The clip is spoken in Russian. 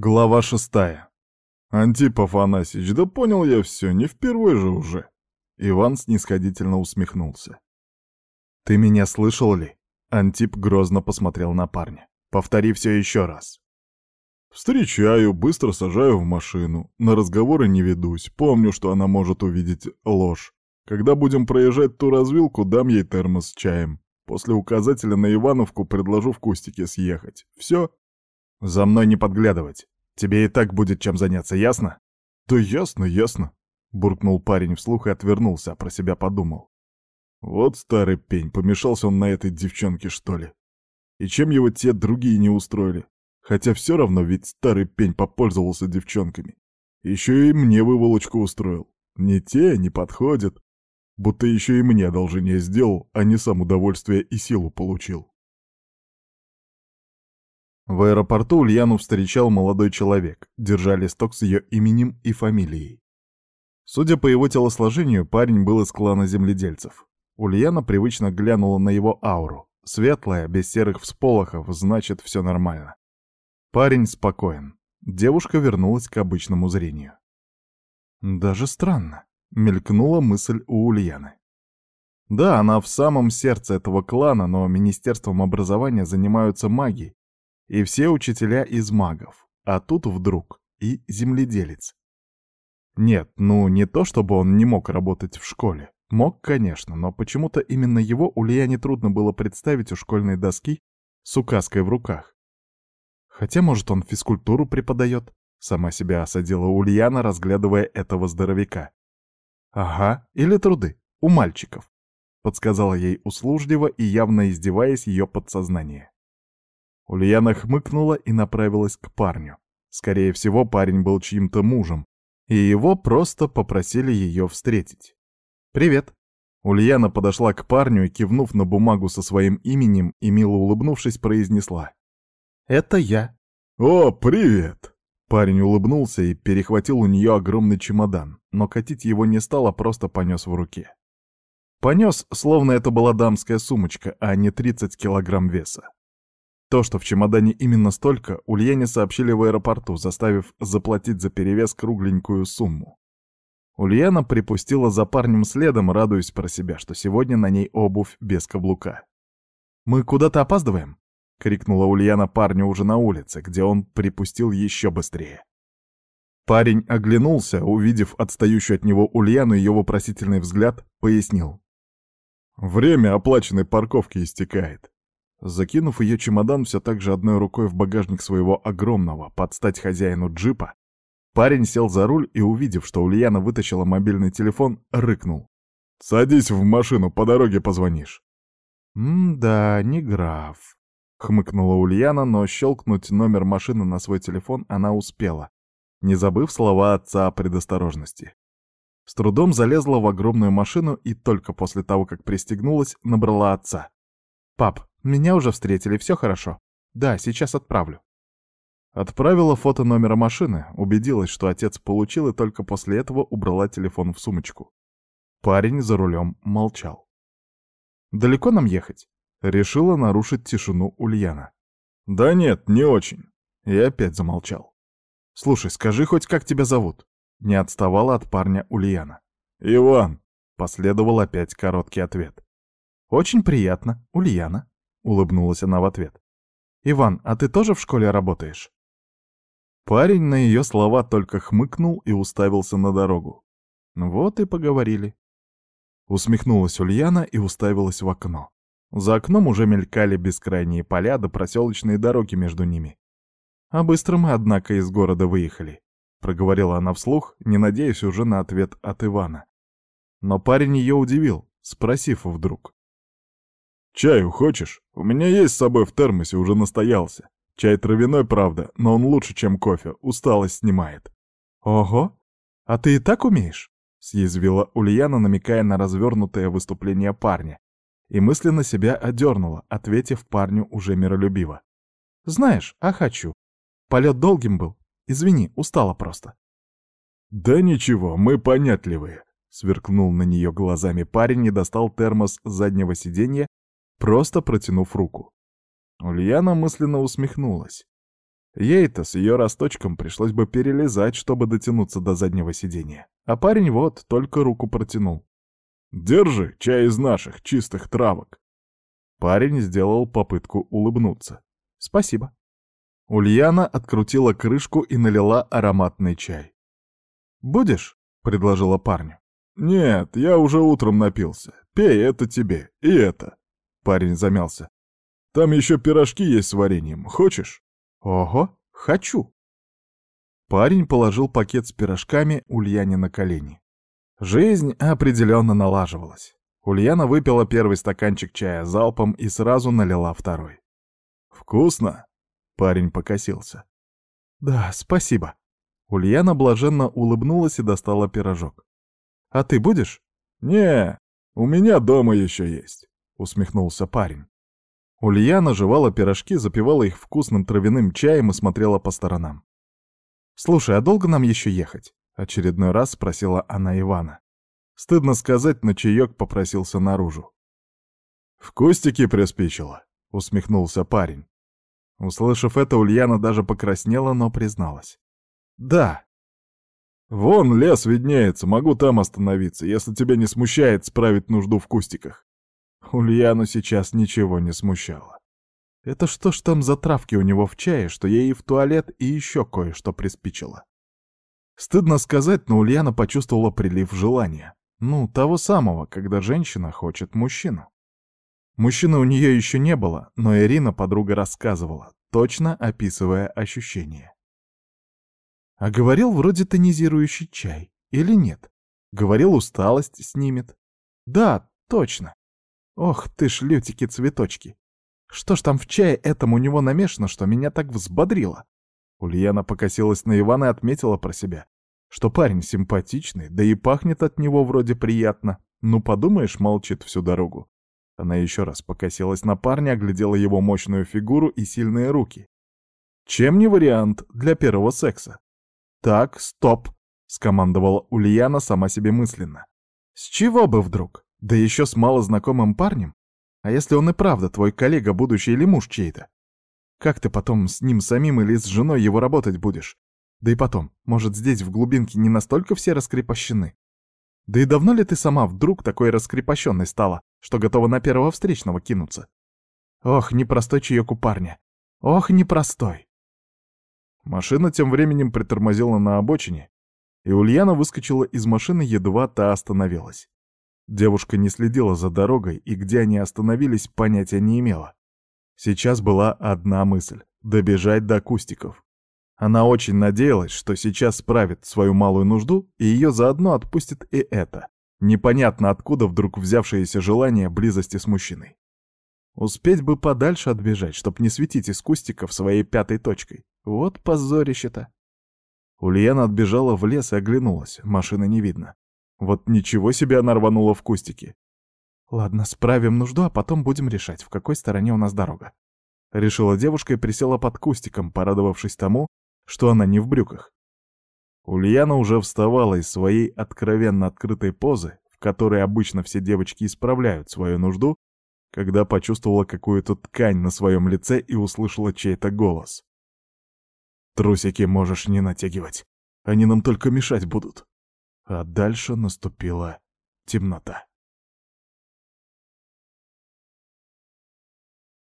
Глава шестая. «Антип Афанасьич, да понял я все, не впервые же уже!» Иван снисходительно усмехнулся. «Ты меня слышал ли?» Антип грозно посмотрел на парня. «Повтори все еще раз». «Встречаю, быстро сажаю в машину. На разговоры не ведусь. Помню, что она может увидеть ложь. Когда будем проезжать ту развилку, дам ей термос с чаем. После указателя на Ивановку предложу в кустике съехать. Все?» «За мной не подглядывать. Тебе и так будет чем заняться, ясно?» «Да ясно, ясно», — буркнул парень вслух и отвернулся, а про себя подумал. «Вот старый пень, помешался он на этой девчонке, что ли? И чем его те другие не устроили? Хотя все равно ведь старый пень попользовался девчонками. Еще и мне выволочку устроил. Не те, не подходят. Будто еще и мне одолжение сделал, а не сам удовольствие и силу получил. В аэропорту Ульяну встречал молодой человек, держа листок с ее именем и фамилией. Судя по его телосложению, парень был из клана земледельцев. Ульяна привычно глянула на его ауру. Светлая, без серых всполохов, значит, все нормально. Парень спокоен. Девушка вернулась к обычному зрению. Даже странно, мелькнула мысль у Ульяны. Да, она в самом сердце этого клана, но Министерством образования занимаются маги, и все учителя из магов, а тут вдруг и земледелец. Нет, ну не то, чтобы он не мог работать в школе. Мог, конечно, но почему-то именно его Ульяне трудно было представить у школьной доски с указкой в руках. Хотя, может, он физкультуру преподает? Сама себя осадила Ульяна, разглядывая этого здоровяка. Ага, или труды, у мальчиков, подсказала ей услужливо и явно издеваясь ее подсознание. Ульяна хмыкнула и направилась к парню. Скорее всего, парень был чьим-то мужем, и его просто попросили ее встретить. «Привет». Ульяна подошла к парню и, кивнув на бумагу со своим именем и мило улыбнувшись, произнесла. «Это я». «О, привет!» Парень улыбнулся и перехватил у нее огромный чемодан, но катить его не стал, а просто понес в руке. Понес, словно это была дамская сумочка, а не 30 килограмм веса. То, что в чемодане именно столько, Ульяне сообщили в аэропорту, заставив заплатить за перевес кругленькую сумму. Ульяна припустила за парнем следом, радуясь про себя, что сегодня на ней обувь без каблука. «Мы куда-то опаздываем?» — крикнула Ульяна парню уже на улице, где он припустил еще быстрее. Парень оглянулся, увидев отстающую от него Ульяну ее вопросительный взгляд, пояснил. «Время оплаченной парковки истекает. Закинув ее чемодан все так же одной рукой в багажник своего огромного, под стать хозяину джипа, парень сел за руль и, увидев, что Ульяна вытащила мобильный телефон, рыкнул. «Садись в машину, по дороге позвонишь». «М-да, не граф», — хмыкнула Ульяна, но щелкнуть номер машины на свой телефон она успела, не забыв слова отца о предосторожности. С трудом залезла в огромную машину и только после того, как пристегнулась, набрала отца. «Пап, меня уже встретили, все хорошо. Да, сейчас отправлю». Отправила фото номера машины, убедилась, что отец получил, и только после этого убрала телефон в сумочку. Парень за рулем молчал. «Далеко нам ехать?» Решила нарушить тишину Ульяна. «Да нет, не очень». И опять замолчал. «Слушай, скажи хоть, как тебя зовут?» Не отставала от парня Ульяна. «Иван», — последовал опять короткий ответ. «Очень приятно, Ульяна», — улыбнулась она в ответ. «Иван, а ты тоже в школе работаешь?» Парень на ее слова только хмыкнул и уставился на дорогу. Вот и поговорили. Усмехнулась Ульяна и уставилась в окно. За окном уже мелькали бескрайние поля да проселочные дороги между ними. «А быстро мы, однако, из города выехали», — проговорила она вслух, не надеясь уже на ответ от Ивана. Но парень ее удивил, спросив вдруг. «Чаю хочешь? У меня есть с собой в термосе, уже настоялся. Чай травяной, правда, но он лучше, чем кофе, усталость снимает». «Ого! А ты и так умеешь?» — съязвила Ульяна, намекая на развернутое выступление парня, и мысленно себя одернула, ответив парню уже миролюбиво. «Знаешь, а хочу. Полет долгим был. Извини, устала просто». «Да ничего, мы понятливые», — сверкнул на нее глазами парень и достал термос с заднего сиденья, просто протянув руку. Ульяна мысленно усмехнулась. Ей-то с ее росточком пришлось бы перелезать, чтобы дотянуться до заднего сиденья. А парень вот только руку протянул. «Держи, чай из наших, чистых травок». Парень сделал попытку улыбнуться. «Спасибо». Ульяна открутила крышку и налила ароматный чай. «Будешь?» — предложила парню. «Нет, я уже утром напился. Пей, это тебе. И это». Парень замялся. «Там еще пирожки есть с вареньем. Хочешь?» «Ого, хочу!» Парень положил пакет с пирожками Ульяне на колени. Жизнь определенно налаживалась. Ульяна выпила первый стаканчик чая залпом и сразу налила второй. «Вкусно?» — парень покосился. «Да, спасибо». Ульяна блаженно улыбнулась и достала пирожок. «А ты будешь?» «Не, у меня дома еще есть», — усмехнулся парень. Ульяна жевала пирожки, запивала их вкусным травяным чаем и смотрела по сторонам. «Слушай, а долго нам еще ехать?» — очередной раз спросила она Ивана. Стыдно сказать, но чаек попросился наружу. «В кустике приспичило», — усмехнулся парень. Услышав это, Ульяна даже покраснела, но призналась. «Да». «Вон лес виднеется, могу там остановиться, если тебя не смущает справить нужду в кустиках». Ульяну сейчас ничего не смущало. Это что ж там за травки у него в чае, что ей и в туалет, и еще кое-что приспичило? Стыдно сказать, но Ульяна почувствовала прилив желания. Ну, того самого, когда женщина хочет мужчину. Мужчины у нее еще не было, но Ирина, подруга, рассказывала, точно описывая ощущения. А говорил вроде тонизирующий чай, или нет? Говорил, усталость снимет. Да, точно. Ох ты ж, лютики-цветочки. Что ж там в чае этом у него намешано, что меня так взбодрило? Ульяна покосилась на Ивана и отметила про себя, что парень симпатичный, да и пахнет от него вроде приятно. Ну, подумаешь, молчит всю дорогу. Она еще раз покосилась на парня, оглядела его мощную фигуру и сильные руки. Чем не вариант для первого секса? «Так, стоп!» — скомандовала Ульяна сама себе мысленно. «С чего бы вдруг? Да еще с малознакомым парнем? А если он и правда твой коллега, будущий или муж чей-то? Как ты потом с ним самим или с женой его работать будешь? Да и потом, может, здесь в глубинке не настолько все раскрепощены? Да и давно ли ты сама вдруг такой раскрепощенной стала, что готова на первого встречного кинуться? Ох, непростой чаек у парня. Ох, непростой. Машина тем временем притормозила на обочине, и Ульяна выскочила из машины, едва та остановилась. Девушка не следила за дорогой и где они остановились, понятия не имела. Сейчас была одна мысль — добежать до кустиков. Она очень надеялась, что сейчас справит свою малую нужду, и ее заодно отпустит и это. Непонятно откуда вдруг взявшееся желание близости с мужчиной. Успеть бы подальше отбежать, чтоб не светить из кустиков своей пятой точкой. Вот позорище-то. Ульяна отбежала в лес и оглянулась, машины не видно. Вот ничего себе она рванула в кустики. Ладно, справим нужду, а потом будем решать, в какой стороне у нас дорога. Решила девушка и присела под кустиком, порадовавшись тому, что она не в брюках. Ульяна уже вставала из своей откровенно открытой позы, в которой обычно все девочки исправляют свою нужду, когда почувствовала какую-то ткань на своем лице и услышала чей-то голос. «Трусики можешь не натягивать, они нам только мешать будут». А дальше наступила темнота.